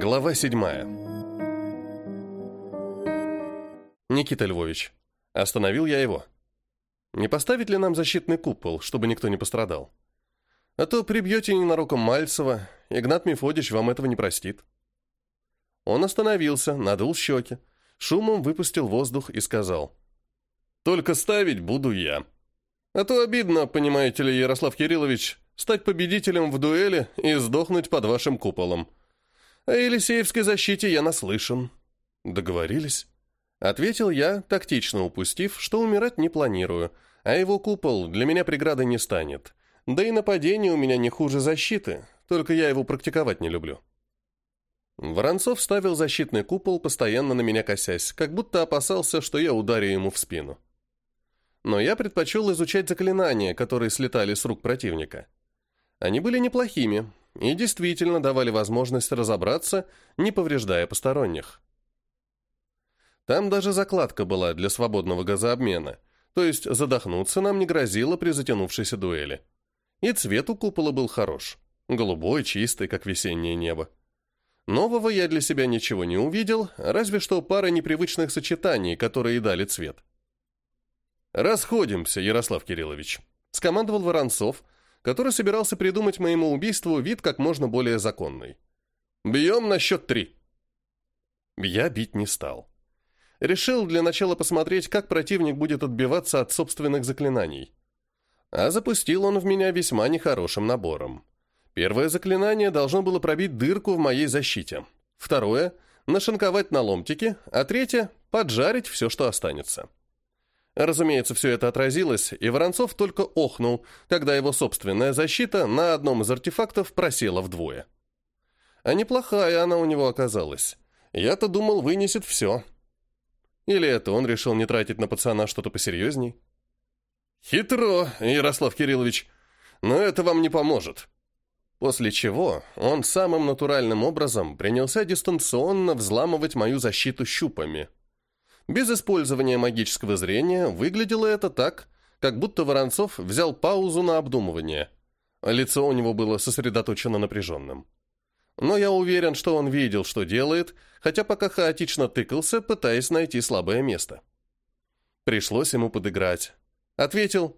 Глава седьмая. Никита Львович. Остановил я его. Не поставить ли нам защитный купол, чтобы никто не пострадал? А то прибьете ненароком Мальцева, Игнат Мефодич вам этого не простит. Он остановился, надул щеки, шумом выпустил воздух и сказал. «Только ставить буду я. А то обидно, понимаете ли, Ярослав Кириллович, стать победителем в дуэли и сдохнуть под вашим куполом. О Елисеевской защите я наслышан». «Договорились?» Ответил я, тактично упустив, что умирать не планирую, а его купол для меня преградой не станет. Да и нападение у меня не хуже защиты, только я его практиковать не люблю. Воронцов ставил защитный купол, постоянно на меня косясь, как будто опасался, что я ударю ему в спину. Но я предпочел изучать заклинания, которые слетали с рук противника. Они были неплохими и действительно давали возможность разобраться, не повреждая посторонних. Там даже закладка была для свободного газообмена, то есть задохнуться нам не грозило при затянувшейся дуэли. И цвет у купола был хорош, голубой, чистый, как весеннее небо. Нового я для себя ничего не увидел, разве что пара непривычных сочетаний, которые дали цвет. «Расходимся, Ярослав Кириллович», — скомандовал Воронцов, который собирался придумать моему убийству вид как можно более законный. «Бьем на счет три». Я бить не стал. Решил для начала посмотреть, как противник будет отбиваться от собственных заклинаний. А запустил он в меня весьма нехорошим набором. Первое заклинание должно было пробить дырку в моей защите. Второе – нашинковать на ломтики, а третье – поджарить все, что останется. Разумеется, все это отразилось, и Воронцов только охнул, когда его собственная защита на одном из артефактов просела вдвое. А неплохая она у него оказалась. Я-то думал, вынесет все. Или это он решил не тратить на пацана что-то посерьезней? Хитро, Ярослав Кириллович, но это вам не поможет. После чего он самым натуральным образом принялся дистанционно взламывать мою защиту щупами. Без использования магического зрения выглядело это так, как будто Воронцов взял паузу на обдумывание. Лицо у него было сосредоточено напряженным. Но я уверен, что он видел, что делает, хотя пока хаотично тыкался, пытаясь найти слабое место. Пришлось ему подыграть. Ответил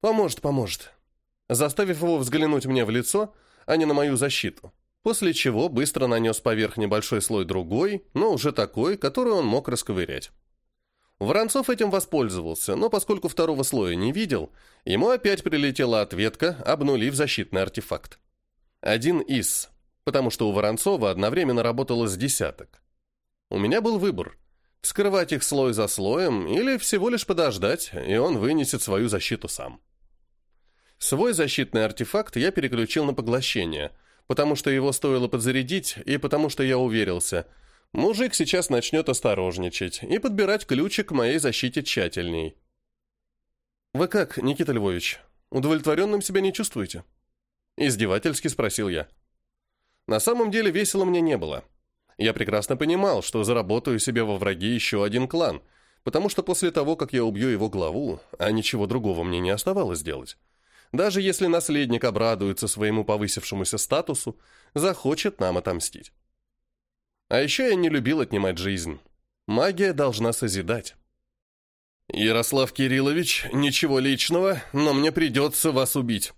«Поможет, поможет» заставив его взглянуть мне в лицо, а не на мою защиту, после чего быстро нанес поверх небольшой слой другой, но уже такой, который он мог расковырять. Воронцов этим воспользовался, но поскольку второго слоя не видел, ему опять прилетела ответка, обнулив защитный артефакт. Один из, потому что у Воронцова одновременно работало с десяток. У меня был выбор – вскрывать их слой за слоем или всего лишь подождать, и он вынесет свою защиту сам. Свой защитный артефакт я переключил на поглощение, потому что его стоило подзарядить, и потому что я уверился. Мужик сейчас начнет осторожничать и подбирать ключик к моей защите тщательней. «Вы как, Никита Львович, удовлетворенным себя не чувствуете?» Издевательски спросил я. На самом деле весело мне не было. Я прекрасно понимал, что заработаю себе во враги еще один клан, потому что после того, как я убью его главу, а ничего другого мне не оставалось делать, даже если наследник обрадуется своему повысившемуся статусу, захочет нам отомстить. А еще я не любил отнимать жизнь. Магия должна созидать. «Ярослав Кириллович, ничего личного, но мне придется вас убить».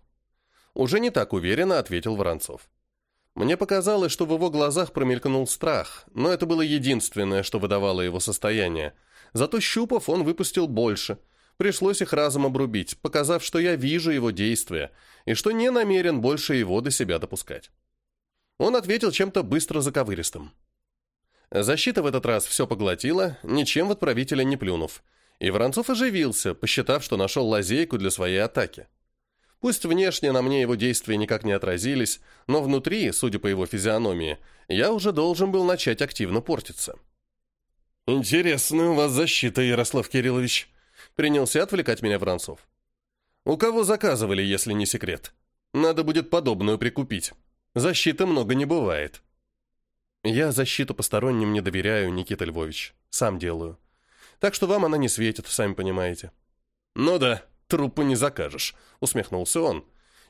Уже не так уверенно ответил Воронцов. Мне показалось, что в его глазах промелькнул страх, но это было единственное, что выдавало его состояние. Зато щупов он выпустил больше, Пришлось их разом обрубить, показав, что я вижу его действия и что не намерен больше его до себя допускать. Он ответил чем-то быстро заковыристым. Защита в этот раз все поглотила, ничем в отправителя не плюнув, и Воронцов оживился, посчитав, что нашел лазейку для своей атаки. Пусть внешне на мне его действия никак не отразились, но внутри, судя по его физиономии, я уже должен был начать активно портиться. «Интересная у вас защита, Ярослав Кириллович», Принялся отвлекать меня Воронцов. «У кого заказывали, если не секрет? Надо будет подобную прикупить. Защиты много не бывает». «Я защиту посторонним не доверяю, Никита Львович. Сам делаю. Так что вам она не светит, сами понимаете». «Ну да, трупы не закажешь», — усмехнулся он.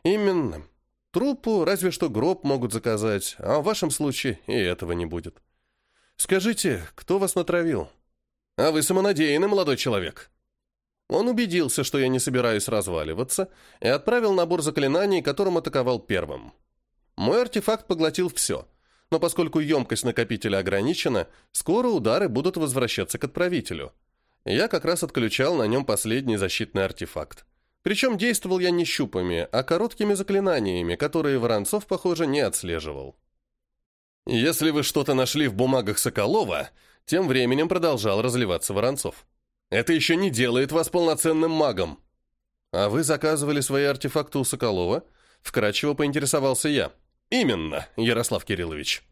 «Именно. Трупу разве что гроб могут заказать, а в вашем случае и этого не будет. Скажите, кто вас натравил? А вы самонадеянный молодой человек. Он убедился, что я не собираюсь разваливаться, и отправил набор заклинаний, которым атаковал первым. Мой артефакт поглотил все, но поскольку емкость накопителя ограничена, скоро удары будут возвращаться к отправителю. Я как раз отключал на нем последний защитный артефакт. Причем действовал я не щупами, а короткими заклинаниями, которые Воронцов, похоже, не отслеживал. «Если вы что-то нашли в бумагах Соколова», тем временем продолжал разливаться Воронцов. «Это еще не делает вас полноценным магом». «А вы заказывали свои артефакты у Соколова?» Вкратчиво поинтересовался я. «Именно, Ярослав Кириллович».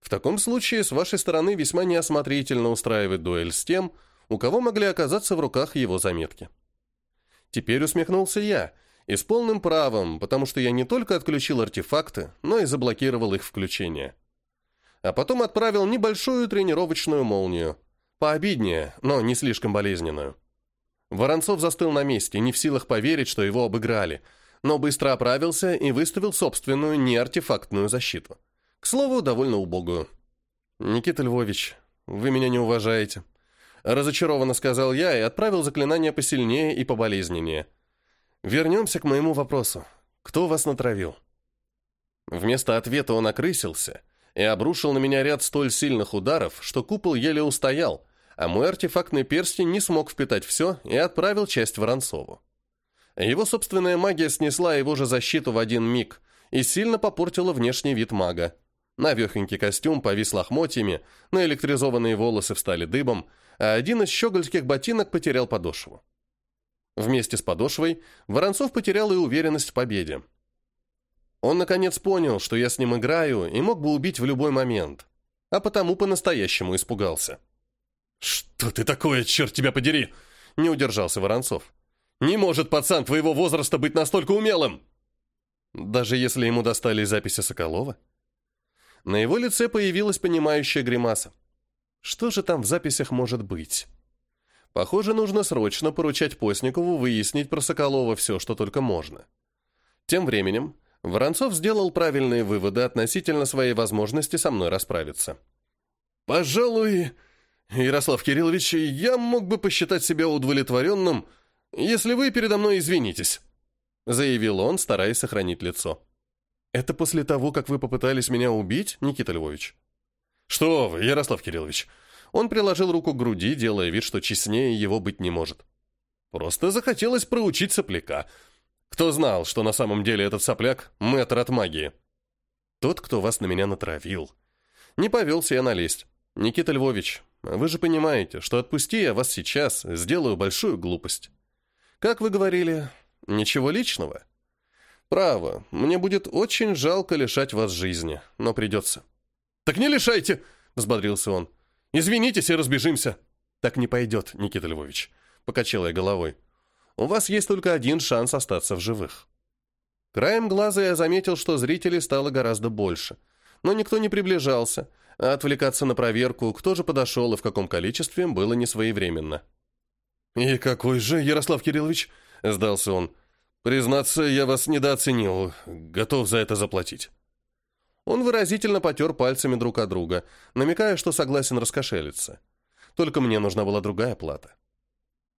В таком случае с вашей стороны весьма неосмотрительно устраивать дуэль с тем, у кого могли оказаться в руках его заметки. Теперь усмехнулся я, и с полным правом, потому что я не только отключил артефакты, но и заблокировал их включение. А потом отправил небольшую тренировочную молнию. Пообиднее, но не слишком болезненную. Воронцов застыл на месте, не в силах поверить, что его обыграли, но быстро оправился и выставил собственную неартефактную защиту. К слову, довольно убогую. «Никита Львович, вы меня не уважаете», Разочарованно сказал я и отправил заклинание посильнее и поболезненнее. Вернемся к моему вопросу. Кто вас натравил? Вместо ответа он окрысился и обрушил на меня ряд столь сильных ударов, что купол еле устоял, а мой артефактный перстень не смог впитать все и отправил часть Воронцову. Его собственная магия снесла его же защиту в один миг и сильно попортила внешний вид мага. Навехонький костюм повис лохмотьями, наэлектризованные волосы встали дыбом, а один из щегольских ботинок потерял подошву. Вместе с подошвой Воронцов потерял и уверенность в победе. Он, наконец, понял, что я с ним играю и мог бы убить в любой момент, а потому по-настоящему испугался. «Что ты такое, черт тебя подери!» — не удержался Воронцов. «Не может пацан твоего возраста быть настолько умелым!» Даже если ему достали записи Соколова? На его лице появилась понимающая гримаса. Что же там в записях может быть? Похоже, нужно срочно поручать Постникову выяснить про Соколова все, что только можно. Тем временем Воронцов сделал правильные выводы относительно своей возможности со мной расправиться. «Пожалуй, Ярослав Кириллович, я мог бы посчитать себя удовлетворенным, если вы передо мной извинитесь», заявил он, стараясь сохранить лицо. «Это после того, как вы попытались меня убить, Никита Львович?» «Что вы, Ярослав Кириллович!» Он приложил руку к груди, делая вид, что честнее его быть не может. «Просто захотелось проучить сопляка. Кто знал, что на самом деле этот сопляк — мэтр от магии?» «Тот, кто вас на меня натравил. Не повелся я налезть. Никита Львович, вы же понимаете, что отпусти я вас сейчас, сделаю большую глупость. Как вы говорили, ничего личного?» «Право, мне будет очень жалко лишать вас жизни, но придется». «Так не лишайте!» — взбодрился он. «Извинитесь и разбежимся!» «Так не пойдет, Никита Львович», — покачал я головой. «У вас есть только один шанс остаться в живых». Краем глаза я заметил, что зрителей стало гораздо больше. Но никто не приближался, а отвлекаться на проверку, кто же подошел и в каком количестве, было несвоевременно. «И какой же, Ярослав Кириллович?» — сдался он. «Признаться, я вас недооценил. Готов за это заплатить». Он выразительно потер пальцами друг от друга, намекая, что согласен раскошелиться. Только мне нужна была другая плата.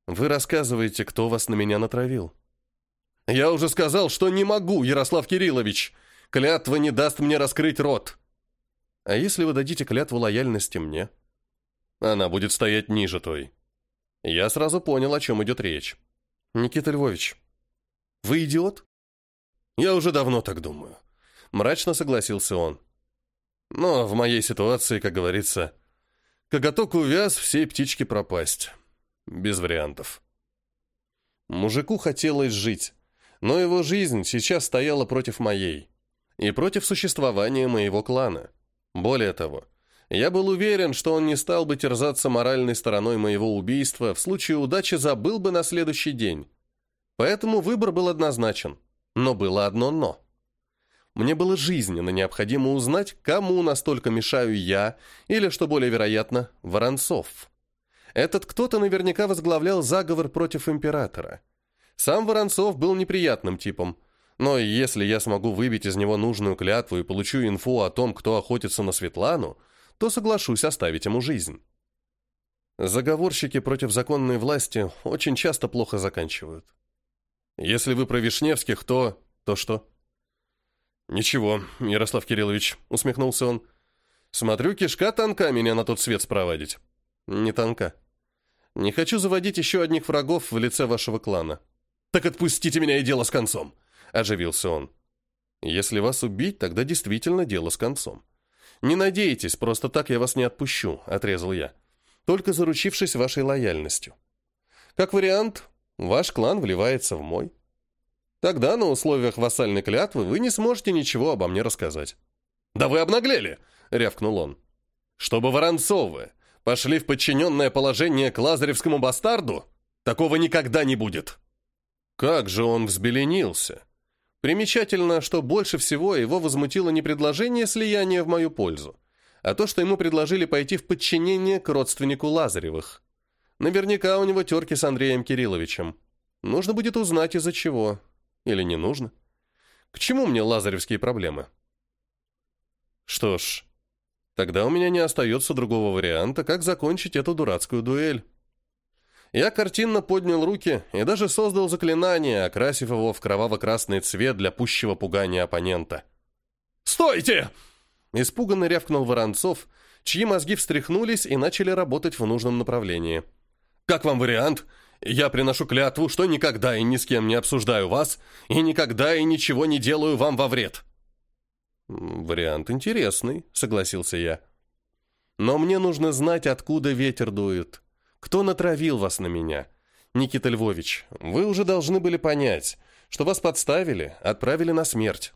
«Вы рассказываете, кто вас на меня натравил?» «Я уже сказал, что не могу, Ярослав Кириллович! Клятва не даст мне раскрыть рот!» «А если вы дадите клятву лояльности мне?» «Она будет стоять ниже той». Я сразу понял, о чем идет речь. «Никита Львович, вы идиот?» «Я уже давно так думаю», Мрачно согласился он. Но в моей ситуации, как говорится, коготок увяз, все птички пропасть. Без вариантов. Мужику хотелось жить, но его жизнь сейчас стояла против моей и против существования моего клана. Более того, я был уверен, что он не стал бы терзаться моральной стороной моего убийства, в случае удачи забыл бы на следующий день. Поэтому выбор был однозначен. Но было одно «но». Мне было жизненно необходимо узнать, кому настолько мешаю я, или, что более вероятно, Воронцов. Этот кто-то наверняка возглавлял заговор против императора. Сам Воронцов был неприятным типом, Но если я смогу выбить из него нужную клятву и получу инфу о том, кто охотится на Светлану, то соглашусь оставить ему жизнь. Заговорщики против законной власти очень часто плохо заканчивают. Если вы про Вишневских, то... то что? Ничего, Ярослав Кириллович, усмехнулся он. Смотрю, кишка тонка меня на тот свет спровадить. Не тонка. Не хочу заводить еще одних врагов в лице вашего клана. Так отпустите меня и дело с концом, оживился он. Если вас убить, тогда действительно дело с концом. Не надейтесь, просто так я вас не отпущу, отрезал я. Только заручившись вашей лояльностью. Как вариант, ваш клан вливается в мой. Тогда на условиях вассальной клятвы вы не сможете ничего обо мне рассказать. «Да вы обнаглели!» — рявкнул он. «Чтобы Воронцовы пошли в подчиненное положение к лазаревскому бастарду, такого никогда не будет!» Как же он взбеленился! Примечательно, что больше всего его возмутило не предложение слияния в мою пользу, а то, что ему предложили пойти в подчинение к родственнику Лазаревых. Наверняка у него терки с Андреем Кирилловичем. Нужно будет узнать, из-за чего. Или не нужно? К чему мне лазаревские проблемы? Что ж, тогда у меня не остается другого варианта, как закончить эту дурацкую дуэль. Я картинно поднял руки и даже создал заклинание, окрасив его в кроваво-красный цвет для пущего пугания оппонента. «Стойте!» Испуганно рявкнул Воронцов, чьи мозги встряхнулись и начали работать в нужном направлении. «Как вам вариант? Я приношу клятву, что никогда и ни с кем не обсуждаю вас, и никогда и ничего не делаю вам во вред». «Вариант интересный», — согласился я. «Но мне нужно знать, откуда ветер дует. Кто натравил вас на меня? Никита Львович, вы уже должны были понять, что вас подставили, отправили на смерть».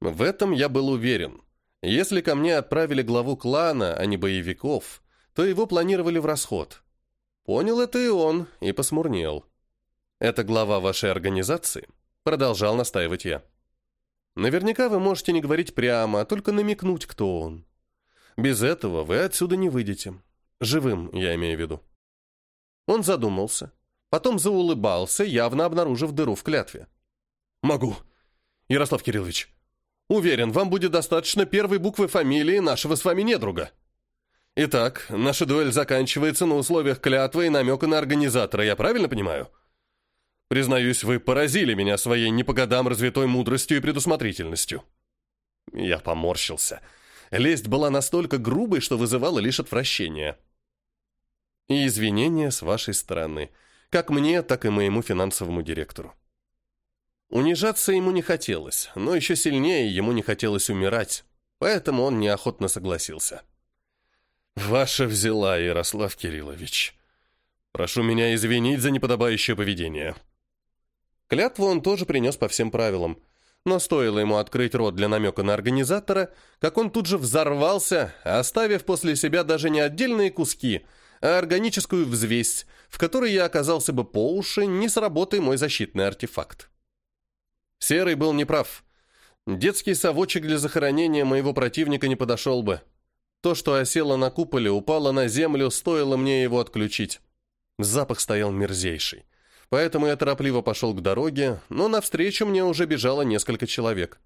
В этом я был уверен. Если ко мне отправили главу клана, а не боевиков, то его планировали в расход. Понял это и он, и посмурнел. «Это глава вашей организации?» Продолжал настаивать я. «Наверняка вы можете не говорить прямо, а только намекнуть, кто он. Без этого вы отсюда не выйдете. Живым, я имею в виду». Он задумался, потом заулыбался, явно обнаружив дыру в клятве. «Могу. Ярослав Кириллович, уверен, вам будет достаточно первой буквы фамилии нашего с вами недруга». Итак, наша дуэль заканчивается на условиях клятвы и намека на организатора, я правильно понимаю? Признаюсь, вы поразили меня своей не по годам развитой мудростью и предусмотрительностью. Я поморщился. Лесть была настолько грубой, что вызывала лишь отвращение. И извинения с вашей стороны, как мне, так и моему финансовому директору. Унижаться ему не хотелось, но еще сильнее ему не хотелось умирать, поэтому он неохотно согласился. «Ваша взяла, Ярослав Кириллович. Прошу меня извинить за неподобающее поведение». Клятву он тоже принес по всем правилам, но стоило ему открыть рот для намека на организатора, как он тут же взорвался, оставив после себя даже не отдельные куски, а органическую взвесь, в которой я оказался бы по уши, не сработай мой защитный артефакт. Серый был неправ. Детский совочек для захоронения моего противника не подошел бы. То, что осело на куполе, упало на землю, стоило мне его отключить. Запах стоял мерзейший. Поэтому я торопливо пошел к дороге, но навстречу мне уже бежало несколько человек.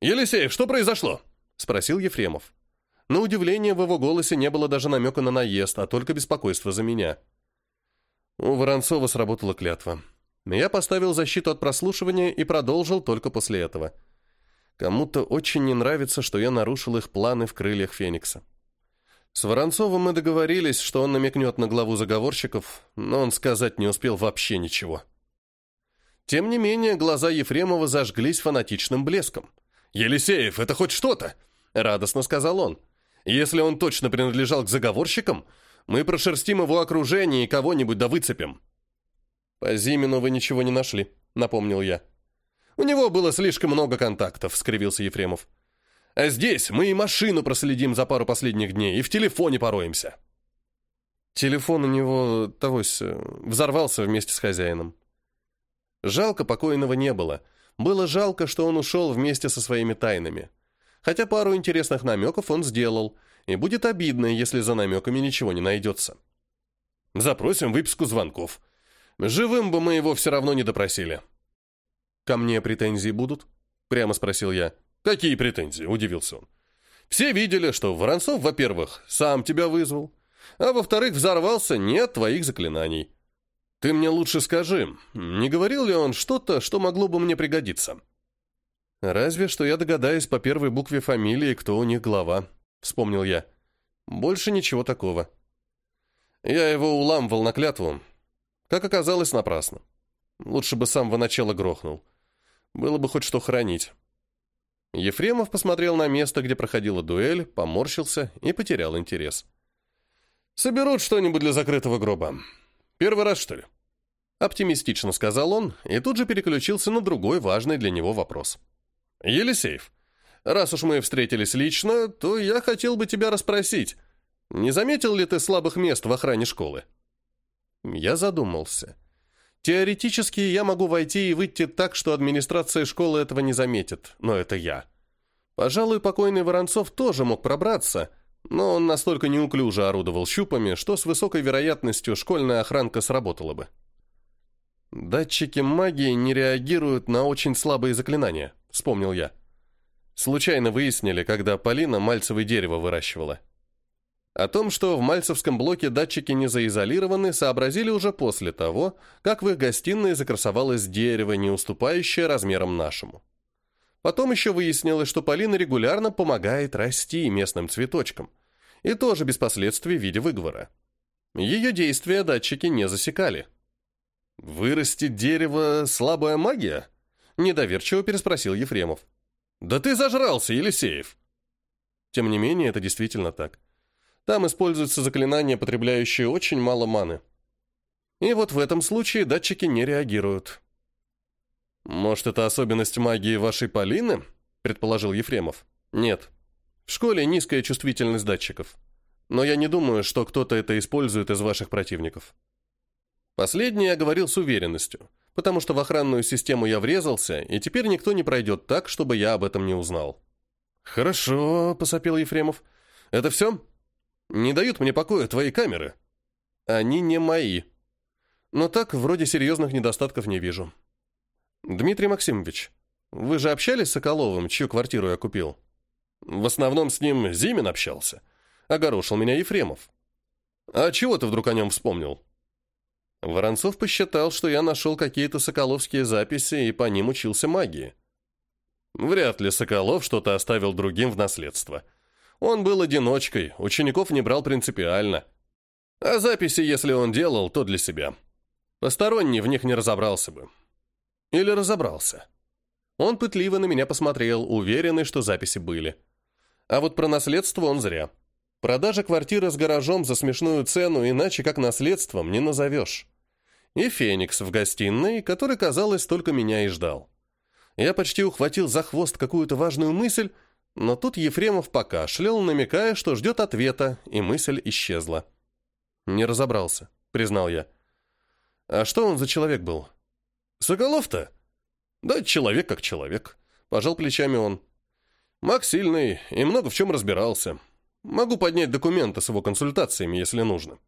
«Елисеев, что произошло?» — спросил Ефремов. На удивление в его голосе не было даже намека на наезд, а только беспокойство за меня. У Воронцова сработала клятва. Я поставил защиту от прослушивания и продолжил только после этого — Кому-то очень не нравится, что я нарушил их планы в крыльях Феникса. С Воронцовым мы договорились, что он намекнет на главу заговорщиков, но он сказать не успел вообще ничего. Тем не менее, глаза Ефремова зажглись фанатичным блеском. «Елисеев, это хоть что-то!» — радостно сказал он. «Если он точно принадлежал к заговорщикам, мы прошерстим его окружение и кого-нибудь да выцепим». «По Зимину вы ничего не нашли», — напомнил я. У него было слишком много контактов, скривился Ефремов. А здесь мы и машину проследим за пару последних дней, и в телефоне пороемся. Телефон у него, тогось, взорвался вместе с хозяином. Жалко покойного не было. Было жалко, что он ушел вместе со своими тайнами. Хотя пару интересных намеков он сделал, и будет обидно, если за намеками ничего не найдется. Запросим выписку звонков. Живым бы мы его все равно не допросили. «Ко мне претензии будут?» — прямо спросил я. «Какие претензии?» — удивился он. «Все видели, что Воронцов, во-первых, сам тебя вызвал, а во-вторых, взорвался не от твоих заклинаний. Ты мне лучше скажи, не говорил ли он что-то, что могло бы мне пригодиться?» «Разве что я догадаюсь по первой букве фамилии, кто у них глава», — вспомнил я. «Больше ничего такого». Я его уламывал на клятву. Как оказалось, напрасно. Лучше бы с самого начала грохнул. Было бы хоть что хранить. Ефремов посмотрел на место, где проходила дуэль, поморщился и потерял интерес. «Соберут что-нибудь для закрытого гроба. Первый раз, что ли?» Оптимистично сказал он и тут же переключился на другой важный для него вопрос. «Елисеев, раз уж мы встретились лично, то я хотел бы тебя расспросить, не заметил ли ты слабых мест в охране школы?» Я задумался. Теоретически я могу войти и выйти так, что администрация школы этого не заметит, но это я. Пожалуй, покойный Воронцов тоже мог пробраться, но он настолько неуклюже орудовал щупами, что с высокой вероятностью школьная охранка сработала бы. «Датчики магии не реагируют на очень слабые заклинания», — вспомнил я. Случайно выяснили, когда Полина мальцевое дерево выращивала. О том, что в Мальцевском блоке датчики не заизолированы, сообразили уже после того, как в их гостиной закрасовалось дерево, не уступающее размерам нашему. Потом еще выяснилось, что Полина регулярно помогает расти местным цветочкам, и тоже без последствий в виде выговора. Ее действия датчики не засекали. «Вырастить дерево – слабая магия?» – недоверчиво переспросил Ефремов. «Да ты зажрался, Елисеев!» Тем не менее, это действительно так. Там используются заклинания, потребляющие очень мало маны. И вот в этом случае датчики не реагируют. «Может, это особенность магии вашей Полины?» – предположил Ефремов. «Нет. В школе низкая чувствительность датчиков. Но я не думаю, что кто-то это использует из ваших противников». Последнее я говорил с уверенностью, потому что в охранную систему я врезался, и теперь никто не пройдет так, чтобы я об этом не узнал. «Хорошо», – посопил Ефремов. «Это все?» Не дают мне покоя твои камеры. Они не мои. Но так, вроде серьезных недостатков не вижу. Дмитрий Максимович, вы же общались с Соколовым, чью квартиру я купил? В основном с ним Зимин общался. Огорошил меня Ефремов. А чего ты вдруг о нем вспомнил? Воронцов посчитал, что я нашел какие-то соколовские записи и по ним учился магии. Вряд ли Соколов что-то оставил другим в наследство. Он был одиночкой, учеников не брал принципиально. А записи, если он делал, то для себя. Посторонний в них не разобрался бы. Или разобрался. Он пытливо на меня посмотрел, уверенный, что записи были. А вот про наследство он зря. Продажа квартиры с гаражом за смешную цену иначе как наследством не назовешь. И Феникс в гостиной, который, казалось, только меня и ждал. Я почти ухватил за хвост какую-то важную мысль, но тут Ефремов покашлял, намекая, что ждет ответа, и мысль исчезла. «Не разобрался», — признал я. «А что он за человек был?» «Соколов-то?» «Да человек как человек», — пожал плечами он. «Маг сильный и много в чем разбирался. Могу поднять документы с его консультациями, если нужно».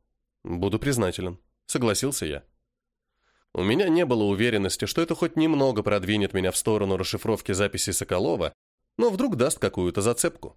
«Буду признателен», — согласился я. У меня не было уверенности, что это хоть немного продвинет меня в сторону расшифровки записей Соколова, но вдруг даст какую-то зацепку.